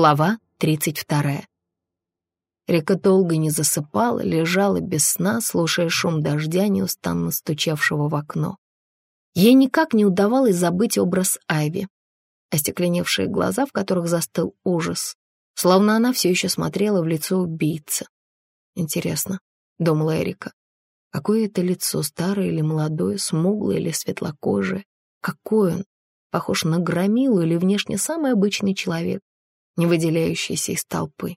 Глава 32. Река долго не засыпала, лежала без сна, слушая шум дождя, неустанно стучавшего в окно. Ей никак не удавалось забыть образ Айви, остекленевшие глаза, в которых застыл ужас, словно она все еще смотрела в лицо убийцы. «Интересно», — думала Эрика, — «какое это лицо, старое или молодое, смуглое или светлокожее? Какой он? Похож на громилу или внешне самый обычный человек, не выделяющийся из толпы?»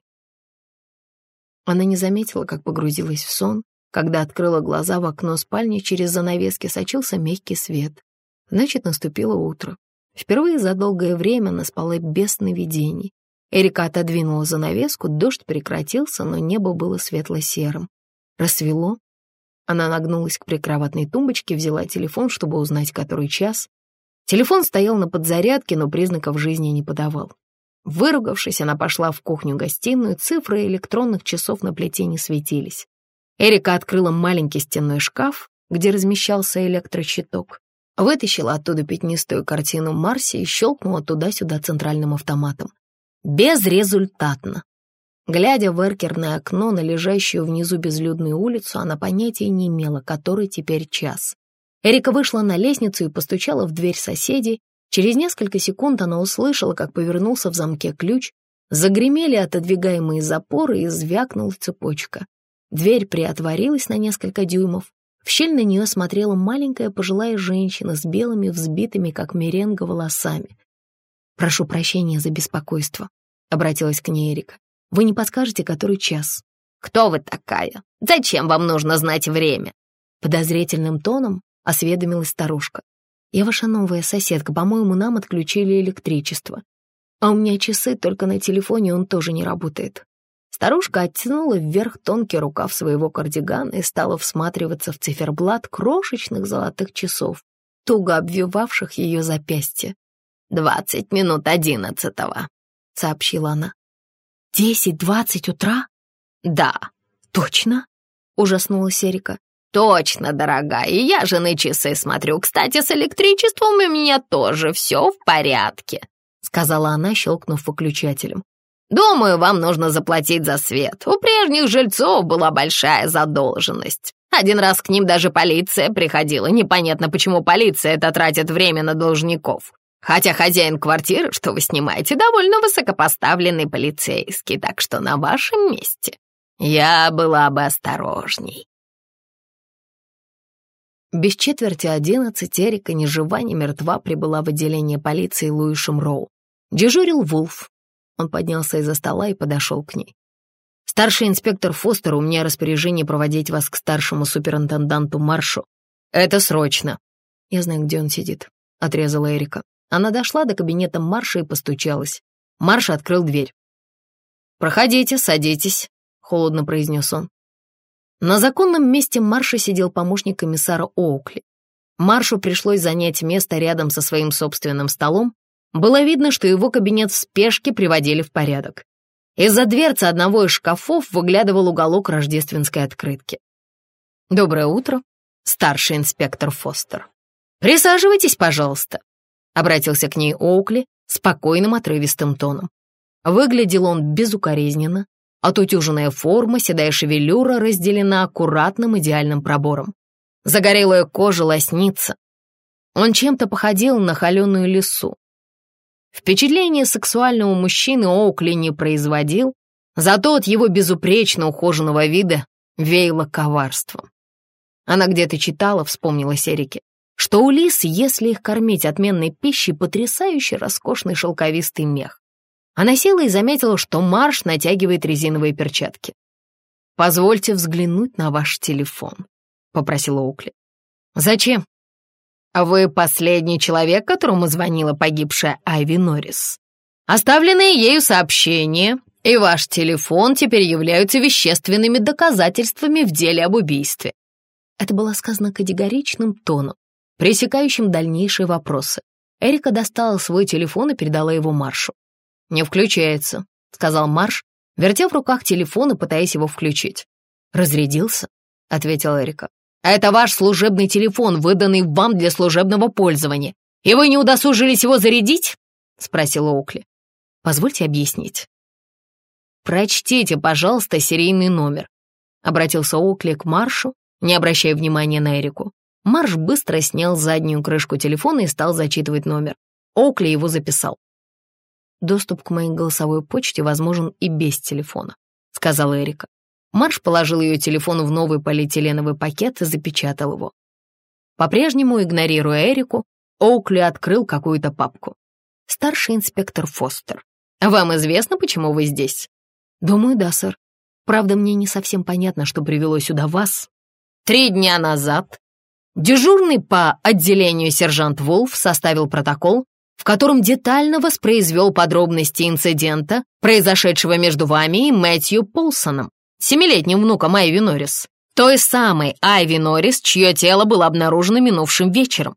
Она не заметила, как погрузилась в сон, когда открыла глаза в окно спальни, через занавески сочился мягкий свет. Значит, наступило утро. Впервые за долгое время она спала без сновидений. Эрика отодвинула занавеску, дождь прекратился, но небо было светло-серым. Рассвело. Она нагнулась к прикроватной тумбочке, взяла телефон, чтобы узнать, который час. Телефон стоял на подзарядке, но признаков жизни не подавал. Выругавшись, она пошла в кухню-гостиную, цифры электронных часов на плите не светились. Эрика открыла маленький стенной шкаф, где размещался электрощиток, вытащила оттуда пятнистую картину Марси и щелкнула туда-сюда центральным автоматом. Безрезультатно. Глядя в эркерное окно на лежащую внизу безлюдную улицу, она понятия не имела, который теперь час. Эрика вышла на лестницу и постучала в дверь соседей. Через несколько секунд она услышала, как повернулся в замке ключ, загремели отодвигаемые запоры и звякнула цепочка. Дверь приотворилась на несколько дюймов. В щель на нее смотрела маленькая пожилая женщина с белыми взбитыми, как меренга, волосами. «Прошу прощения за беспокойство», — обратилась к ней Эрика. «Вы не подскажете, который час?» «Кто вы такая? Зачем вам нужно знать время?» Подозрительным тоном осведомилась старушка. «Я ваша новая соседка, по-моему, нам отключили электричество. А у меня часы только на телефоне, он тоже не работает». Старушка оттянула вверх тонкий рукав своего кардигана и стала всматриваться в циферблат крошечных золотых часов, туго обвивавших ее запястье. «Двадцать минут одиннадцатого», — сообщила она. «Десять-двадцать утра?» «Да». «Точно?» — ужаснулась Эрика. «Точно, дорогая, я же на часы смотрю. Кстати, с электричеством у меня тоже все в порядке», — сказала она, щелкнув выключателем. «Думаю, вам нужно заплатить за свет. У прежних жильцов была большая задолженность. Один раз к ним даже полиция приходила. Непонятно, почему полиция это тратит время на должников. Хотя хозяин квартиры, что вы снимаете, довольно высокопоставленный полицейский, так что на вашем месте я была бы осторожней. Без четверти одиннадцать Эрика ни жива, ни мертва прибыла в отделение полиции Луишем Роу. Дежурил Вулф. Он поднялся из-за стола и подошел к ней. «Старший инспектор Фостер, у меня распоряжение проводить вас к старшему суперинтенданту Маршу. Это срочно». «Я знаю, где он сидит», — отрезала Эрика. Она дошла до кабинета Марша и постучалась. Марш открыл дверь. «Проходите, садитесь», — холодно произнес он. На законном месте Марша сидел помощник комиссара Оукли. Маршу пришлось занять место рядом со своим собственным столом. Было видно, что его кабинет в спешке приводили в порядок. Из-за дверцы одного из шкафов выглядывал уголок рождественской открытки. «Доброе утро, старший инспектор Фостер. Присаживайтесь, пожалуйста», Обратился к ней Оукли спокойным отрывистым тоном. Выглядел он безукоризненно, отутюженная форма, седая шевелюра разделена аккуратным идеальным пробором. Загорелая кожа лоснится. Он чем-то походил на холеную лису. Впечатление сексуального мужчины Оукли не производил, зато от его безупречно ухоженного вида веяло коварством. Она где-то читала, вспомнила Серике, что у лис, если их кормить отменной пищей, потрясающе роскошный шелковистый мех. Она села и заметила, что Марш натягивает резиновые перчатки. «Позвольте взглянуть на ваш телефон», — попросила Укли. «Зачем?» «А «Вы последний человек, которому звонила погибшая Айви Норрис. Оставленные ею сообщения и ваш телефон теперь являются вещественными доказательствами в деле об убийстве». Это было сказано категоричным тоном, пресекающим дальнейшие вопросы. Эрика достала свой телефон и передала его Маршу. «Не включается», — сказал Марш, вертя в руках телефон и пытаясь его включить. «Разрядился?» — ответила Эрика. «Это ваш служебный телефон, выданный вам для служебного пользования. И вы не удосужились его зарядить?» — спросила Окли. «Позвольте объяснить», прочтите, пожалуйста, серийный номер», — обратился Оукли к Маршу, не обращая внимания на Эрику. Марш быстро снял заднюю крышку телефона и стал зачитывать номер. Оукли его записал. «Доступ к моей голосовой почте возможен и без телефона», — сказала Эрика. Марш положил ее телефон в новый полиэтиленовый пакет и запечатал его. По-прежнему, игнорируя Эрику, Оукли открыл какую-то папку. «Старший инспектор Фостер. Вам известно, почему вы здесь?» «Думаю, да, сэр. Правда, мне не совсем понятно, что привело сюда вас». «Три дня назад дежурный по отделению сержант Вулф составил протокол, в котором детально воспроизвел подробности инцидента, произошедшего между вами и Мэтью Полсоном, семилетним внуком Айви Норрис, той самой Айви Норрис, чье тело было обнаружено минувшим вечером.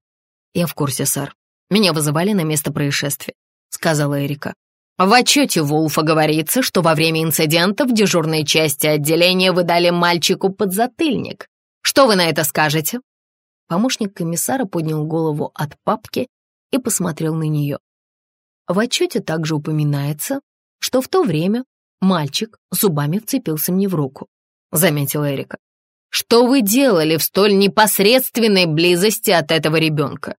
«Я в курсе, сэр. Меня вызывали на место происшествия», — сказала Эрика. В отчете Вулфа говорится, что во время инцидента в дежурной части отделения вы дали мальчику подзатыльник. Что вы на это скажете?» Помощник комиссара поднял голову от папки и посмотрел на нее. В отчете также упоминается, что в то время мальчик зубами вцепился мне в руку, заметила Эрика. Что вы делали в столь непосредственной близости от этого ребенка?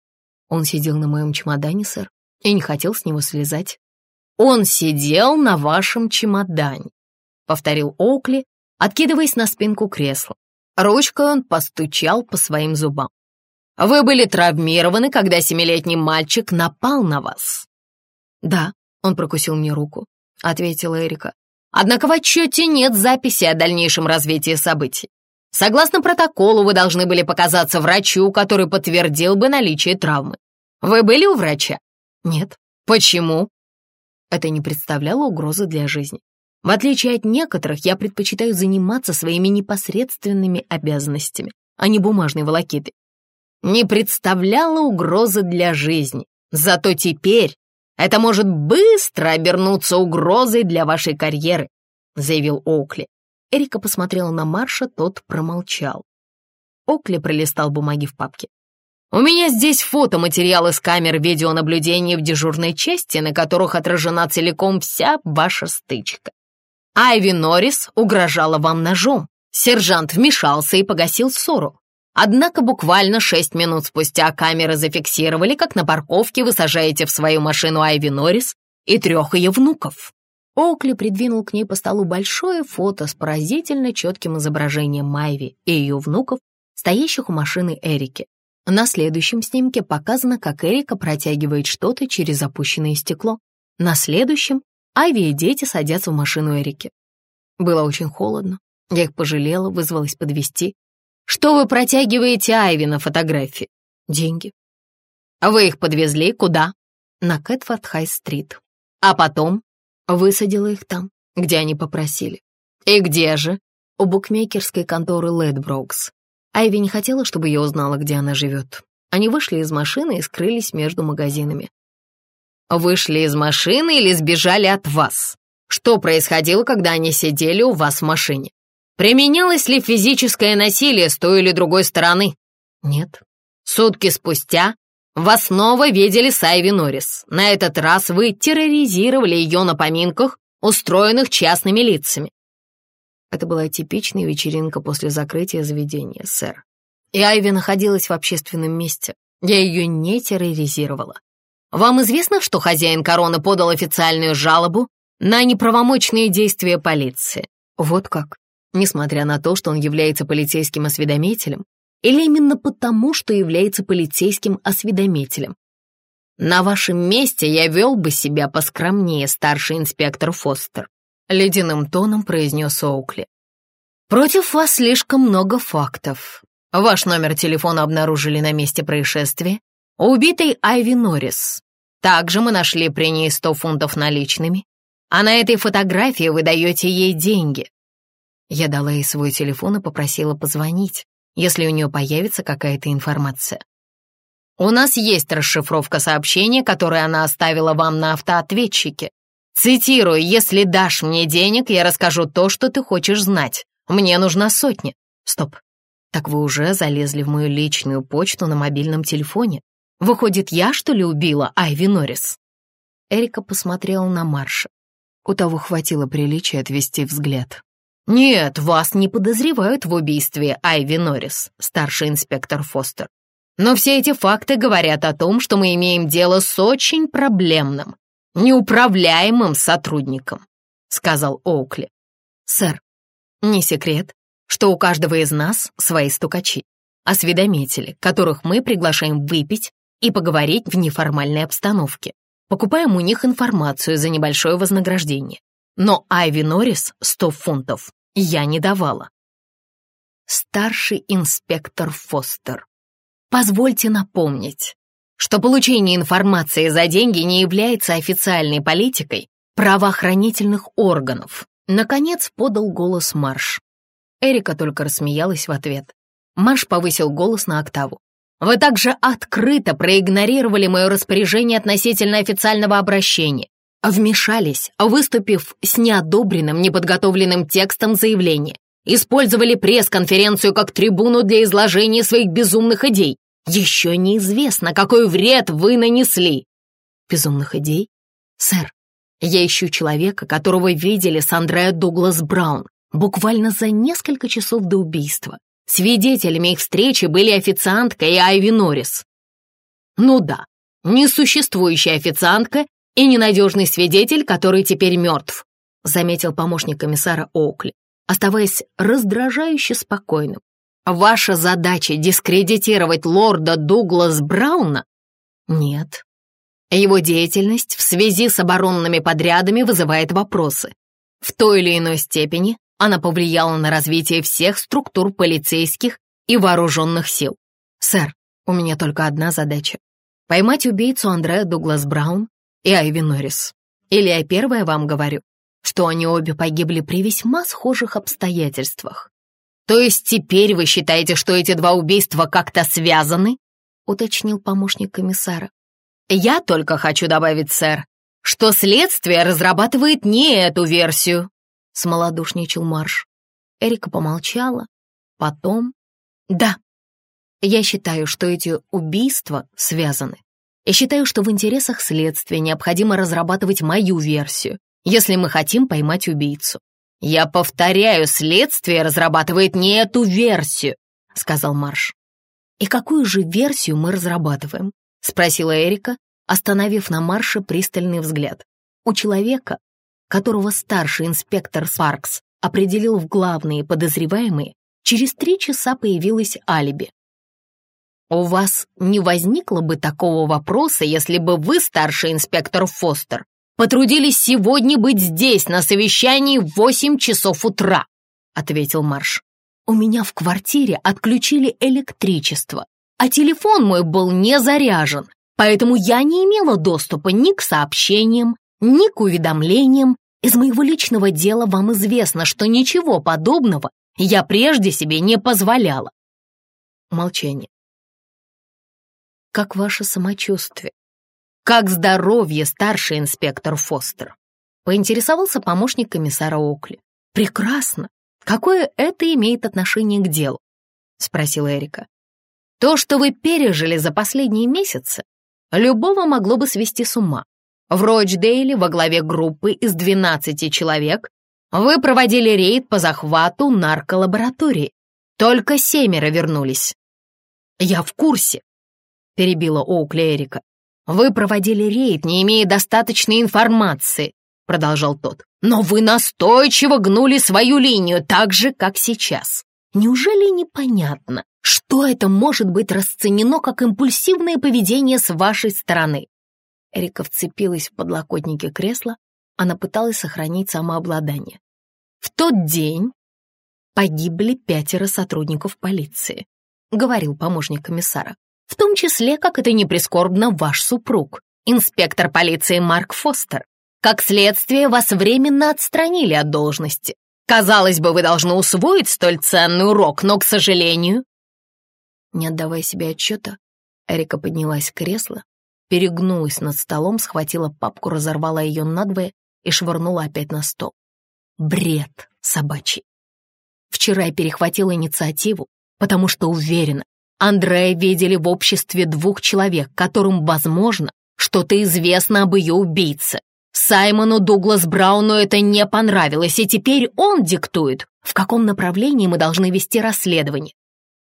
Он сидел на моем чемодане, сэр, и не хотел с него слезать. Он сидел на вашем чемодане, повторил Оукли, откидываясь на спинку кресла. Ручкой он постучал по своим зубам. Вы были травмированы, когда семилетний мальчик напал на вас?» «Да», — он прокусил мне руку, — ответила Эрика. «Однако в отчете нет записи о дальнейшем развитии событий. Согласно протоколу, вы должны были показаться врачу, который подтвердил бы наличие травмы. Вы были у врача?» «Нет». «Почему?» Это не представляло угрозы для жизни. В отличие от некоторых, я предпочитаю заниматься своими непосредственными обязанностями, а не бумажной волокитой не представляло угрозы для жизни. Зато теперь это может быстро обернуться угрозой для вашей карьеры», заявил Оукли. Эрика посмотрела на Марша, тот промолчал. Окли пролистал бумаги в папке. «У меня здесь фотоматериалы с камер видеонаблюдения в дежурной части, на которых отражена целиком вся ваша стычка. Айви Норрис угрожала вам ножом. Сержант вмешался и погасил ссору. Однако буквально шесть минут спустя камеры зафиксировали, как на парковке вы сажаете в свою машину Айви Норрис и трех ее внуков. Оукли придвинул к ней по столу большое фото с поразительно четким изображением Майви и ее внуков, стоящих у машины Эрики. На следующем снимке показано, как Эрика протягивает что-то через опущенное стекло. На следующем Айви и дети садятся в машину Эрики. Было очень холодно. Я их пожалела, вызвалась подвезти. Что вы протягиваете Айви на фотографии? Деньги. Вы их подвезли куда? На Кэтфорд-Хай-стрит. А потом высадила их там, где они попросили. И где же? У букмекерской конторы Лэдброукс. Айви не хотела, чтобы я узнала, где она живет. Они вышли из машины и скрылись между магазинами. Вышли из машины или сбежали от вас? Что происходило, когда они сидели у вас в машине? Применялось ли физическое насилие с той или другой стороны? Нет. Сутки спустя вас снова видели Сайви Норрис. На этот раз вы терроризировали ее на поминках, устроенных частными лицами. Это была типичная вечеринка после закрытия заведения, сэр. И Айви находилась в общественном месте. Я ее не терроризировала. Вам известно, что хозяин короны подал официальную жалобу на неправомочные действия полиции? Вот как несмотря на то, что он является полицейским осведомителем, или именно потому, что является полицейским осведомителем. На вашем месте я вел бы себя поскромнее, старший инспектор Фостер, ледяным тоном произнес Оукли. Против вас слишком много фактов. Ваш номер телефона обнаружили на месте происшествия. Убитой Айви Норрис. Также мы нашли при ней 100 фунтов наличными, а на этой фотографии вы даете ей деньги. Я дала ей свой телефон и попросила позвонить, если у нее появится какая-то информация. У нас есть расшифровка сообщения, которое она оставила вам на автоответчике. Цитирую, если дашь мне денег, я расскажу то, что ты хочешь знать. Мне нужна сотня. Стоп. Так вы уже залезли в мою личную почту на мобильном телефоне. Выходит, я, что ли, убила Айви Норрис? Эрика посмотрела на Марша. У того хватило приличия отвести взгляд. «Нет, вас не подозревают в убийстве Айви Норрис, старший инспектор Фостер. Но все эти факты говорят о том, что мы имеем дело с очень проблемным, неуправляемым сотрудником», — сказал Оукли. «Сэр, не секрет, что у каждого из нас свои стукачи, осведомители, которых мы приглашаем выпить и поговорить в неформальной обстановке. Покупаем у них информацию за небольшое вознаграждение. Но Айви Норрис 100 фунтов я не давала. Старший инспектор Фостер. Позвольте напомнить, что получение информации за деньги не является официальной политикой правоохранительных органов. Наконец подал голос Марш. Эрика только рассмеялась в ответ. Марш повысил голос на октаву. «Вы также открыто проигнорировали мое распоряжение относительно официального обращения, вмешались, выступив с неодобренным, неподготовленным текстом заявления, использовали пресс-конференцию как трибуну для изложения своих безумных идей. Еще неизвестно, какой вред вы нанесли». «Безумных идей? Сэр, я ищу человека, которого видели с Андреа Дуглас Браун буквально за несколько часов до убийства. Свидетелями их встречи были официантка и Айви Норрис. Ну да, несуществующая официантка и ненадежный свидетель, который теперь мертв, заметил помощник комиссара Оукли, оставаясь раздражающе спокойным. Ваша задача дискредитировать лорда Дуглас Брауна? Нет. Его деятельность в связи с оборонными подрядами вызывает вопросы. В той или иной степени она повлияла на развитие всех структур полицейских и вооруженных сил. Сэр, у меня только одна задача — поймать убийцу Андреа Дуглас Браун и Айви Норрис. Или я первая вам говорю, что они обе погибли при весьма схожих обстоятельствах. То есть теперь вы считаете, что эти два убийства как-то связаны? уточнил помощник комиссара. Я только хочу добавить, сэр, что следствие разрабатывает не эту версию, — смолодушничал Марш. Эрика помолчала. Потом... Да, я считаю, что эти убийства связаны. И считаю, что в интересах следствия необходимо разрабатывать мою версию, если мы хотим поймать убийцу. «Я повторяю, следствие разрабатывает не эту версию», — сказал Марш. «И какую же версию мы разрабатываем?» — спросила Эрика, остановив на Марше пристальный взгляд. У человека, которого старший инспектор Спаркс определил в главные подозреваемые, через три часа появилось алиби. «У вас не возникло бы такого вопроса, если бы вы, старший инспектор Фостер, потрудились сегодня быть здесь на совещании в восемь часов утра», ответил Марш. «У меня в квартире отключили электричество, а телефон мой был не заряжен, поэтому я не имела доступа ни к сообщениям, ни к уведомлениям. Из моего личного дела вам известно, что ничего подобного я прежде себе не позволяла. Молчание. Как ваше самочувствие? Как здоровье, старший инспектор Фостер? Поинтересовался помощник комиссара Окли. Прекрасно. Какое это имеет отношение к делу? Спросила Эрика. То, что вы пережили за последние месяцы, любого могло бы свести с ума. В Рочдейле во главе группы из 12 человек вы проводили рейд по захвату нарколаборатории. Только семеро вернулись. Я в курсе, перебила Оукли Эрика. Вы проводили рейд, не имея достаточной информации, продолжал тот. Но вы настойчиво гнули свою линию, так же, как сейчас. Неужели непонятно, что это может быть расценено как импульсивное поведение с вашей стороны? Эрика вцепилась в подлокотники кресла, она пыталась сохранить самообладание. В тот день погибли пятеро сотрудников полиции, говорил помощник комиссара. В том числе, как это не прискорбно, ваш супруг, инспектор полиции Марк Фостер. Как следствие, вас временно отстранили от должности. Казалось бы, вы должны усвоить столь ценный урок, но, к сожалению... Не отдавая себе отчета, Эрика поднялась с кресла, перегнулась над столом, схватила папку, разорвала ее надвое и швырнула опять на стол. Бред собачий. Вчера я перехватила инициативу, потому что уверена, Андрея видели в обществе двух человек, которым, возможно, что-то известно об ее убийце. Саймону Дуглас Брауну это не понравилось, и теперь он диктует, в каком направлении мы должны вести расследование.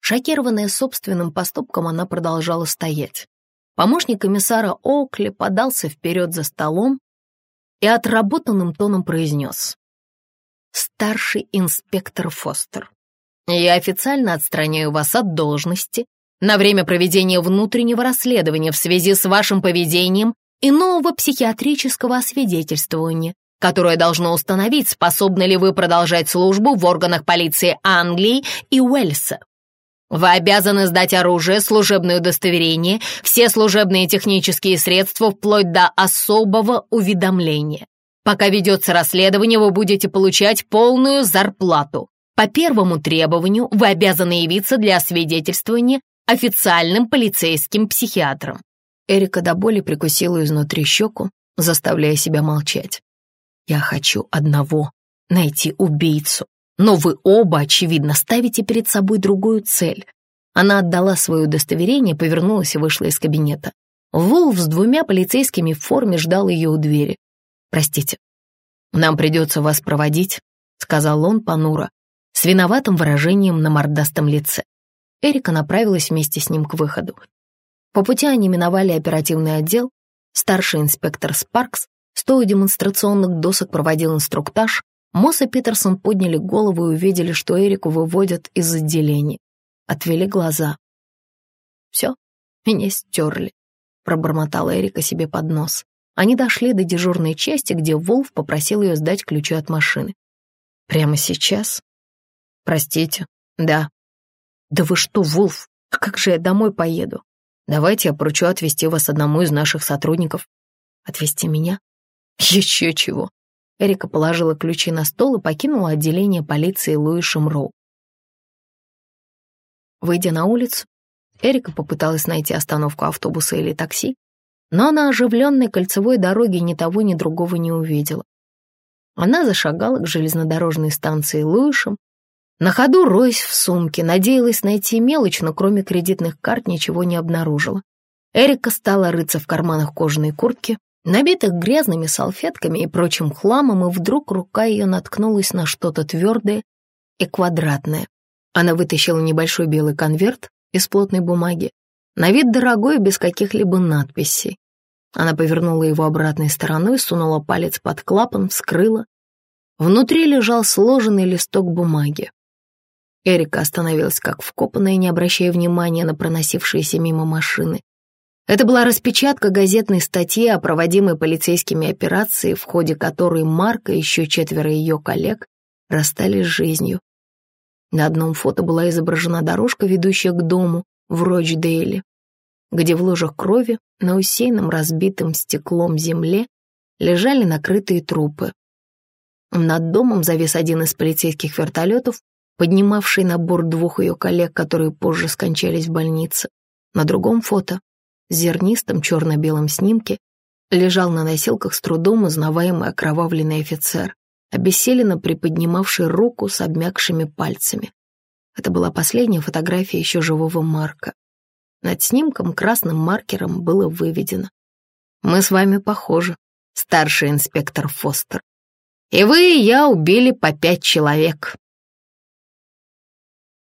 Шокированная собственным поступком, она продолжала стоять. Помощник комиссара Оукли подался вперед за столом и отработанным тоном произнес. «Старший инспектор Фостер, я официально отстраняю вас от должности на время проведения внутреннего расследования в связи с вашим поведением и нового психиатрического освидетельствования, которое должно установить, способны ли вы продолжать службу в органах полиции Англии и Уэльса. Вы обязаны сдать оружие, служебное удостоверение, все служебные технические средства вплоть до особого уведомления. Пока ведется расследование, вы будете получать полную зарплату. По первому требованию вы обязаны явиться для освидетельствования официальным полицейским психиатром. Эрика до боли прикусила изнутри щеку, заставляя себя молчать. «Я хочу одного — найти убийцу. Но вы оба, очевидно, ставите перед собой другую цель». Она отдала свое удостоверение, повернулась и вышла из кабинета. Волф с двумя полицейскими в форме ждал ее у двери. «Простите, нам придется вас проводить», — сказал он понуро, с виноватым выражением на мордастом лице. Эрика направилась вместе с ним к выходу. По пути они миновали оперативный отдел. Старший инспектор Спаркс, стоя демонстрационных досок, проводил инструктаж. Мосс и Питерсон подняли голову и увидели, что Эрику выводят из отделения. Отвели глаза. «Все, меня стерли», — пробормотала Эрика себе под нос. Они дошли до дежурной части, где Волф попросил ее сдать ключи от машины. «Прямо сейчас?» «Простите, да». «Да вы что, Волф, а как же я домой поеду?» Давайте я поручу отвезти вас одному из наших сотрудников. Отвезти меня? Еще чего. Эрика положила ключи на стол и покинула отделение полиции Луи Шимроу. Выйдя на улицу, Эрика попыталась найти остановку автобуса или такси, но на оживленной кольцевой дороге ни того, ни другого не увидела. Она зашагала к железнодорожной станции Луишем, на ходу, роясь в сумке, надеялась найти мелочь, но кроме кредитных карт ничего не обнаружила. Эрика стала рыться в карманах кожаной куртки, набитых грязными салфетками и прочим хламом, и вдруг рука ее наткнулась на что-то твердое и квадратное. Она вытащила небольшой белый конверт из плотной бумаги, на вид дорогой, без каких-либо надписей. Она повернула его обратной стороной, сунула палец под клапан, вскрыла. Внутри лежал сложенный листок бумаги. Эрика остановилась как вкопанная, не обращая внимания на проносившиеся мимо машины. Это была распечатка газетной статьи о проводимой полицейскими операции, в ходе которой Марка и еще четверо ее коллег расстались с жизнью. На одном фото была изображена дорожка, ведущая к дому в Рочдейле, где в ложах крови на усеянном разбитым стеклом земле лежали накрытые трупы. Над домом завис один из полицейских вертолетов, поднимавший на борт двух ее коллег, которые позже скончались в больнице. На другом фото, зернистом черно-белом снимке, лежал на носилках с трудом узнаваемый окровавленный офицер, обессиленно приподнимавший руку с обмякшими пальцами. Это была последняя фотография еще живого Марка. Над снимком красным маркером было выведено. «Мы с вами похожи, старший инспектор Фостер. И вы, и я убили по пять человек.